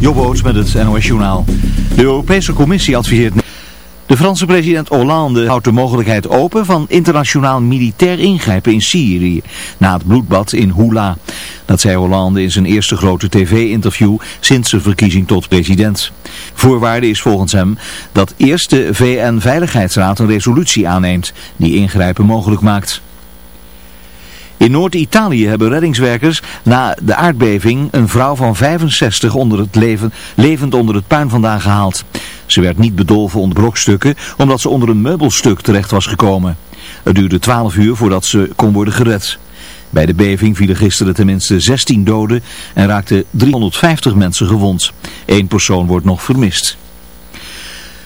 Jobboots met het NOS Journaal. De Europese Commissie adviseert... De Franse president Hollande houdt de mogelijkheid open van internationaal militair ingrijpen in Syrië, na het bloedbad in Hula. Dat zei Hollande in zijn eerste grote tv-interview sinds zijn verkiezing tot president. Voorwaarde is volgens hem dat eerst de VN-veiligheidsraad een resolutie aanneemt die ingrijpen mogelijk maakt. In Noord-Italië hebben reddingswerkers na de aardbeving een vrouw van 65 onder het leven, levend onder het puin vandaan gehaald. Ze werd niet bedolven onder brokstukken omdat ze onder een meubelstuk terecht was gekomen. Het duurde 12 uur voordat ze kon worden gered. Bij de beving vielen gisteren tenminste 16 doden en raakten 350 mensen gewond. Eén persoon wordt nog vermist.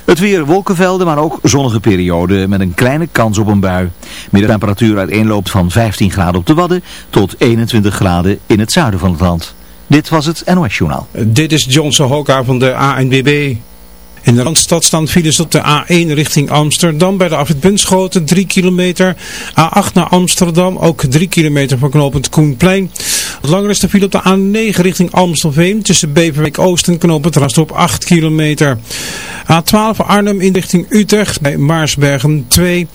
Het weer wolkenvelden, maar ook zonnige perioden met een kleine kans op een bui. Middentemperatuur uiteenloopt van 15 graden op de Wadden tot 21 graden in het zuiden van het land. Dit was het NOS Journaal. Dit is Johnson Hoka van de ANBB. In de Randstad staan files op de A1 richting Amsterdam bij de afrit Bunschoten 3 kilometer. A8 naar Amsterdam ook 3 kilometer van knooppunt Koenplein. Wat langer is de op de A9 richting Amstelveen tussen Beverwijk Oost en knooppunt Rastop 8 kilometer. A12 Arnhem in richting Utrecht bij Maarsbergen 2.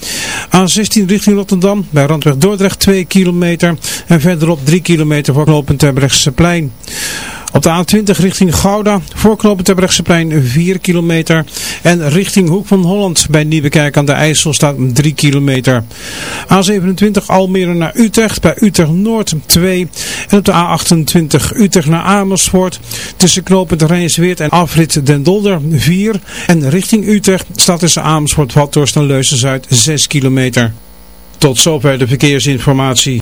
A16 richting Rotterdam bij Randweg Dordrecht 2 kilometer. En verderop 3 kilometer voor knooppunt Terbrechtseplein. Op de A20 richting Gouda, voorknopen Terbrechtseplein 4 kilometer. En richting Hoek van Holland bij Nieuwekerk aan de IJssel staat 3 kilometer. A27 Almere naar Utrecht, bij Utrecht Noord 2. En op de A28 Utrecht naar Amersfoort, tussen knooppunt Rijnsweert en afrit Den Dolder 4. En richting Utrecht staat tussen Amersfoort, Vathorst en Leusen-Zuid 6 kilometer. Tot zover de verkeersinformatie.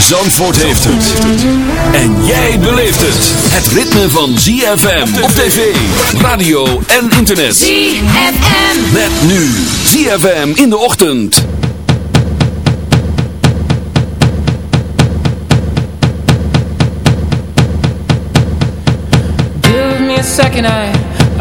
Zandvoort heeft het. En jij beleeft het. Het ritme van ZFM op tv, radio en internet. ZFM. Met nu ZFM in de ochtend. Give me a second, I,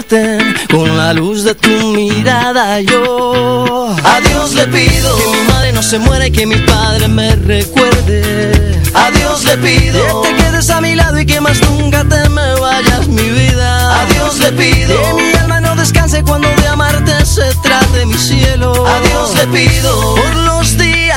despierten con la luz de tu mirada. Yo a Dios le pido que mi madre no se muera y que mi padre me recuerde. A Dios le pido que te quedes a mi lado y que más nunca te me vayas mi vida. A Dios le pido que mi alma no descanse cuando de amarte se trate mi cielo. A Dios le pido por los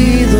sido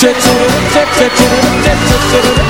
Zet, chit zet, chit zet, chit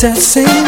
That's it.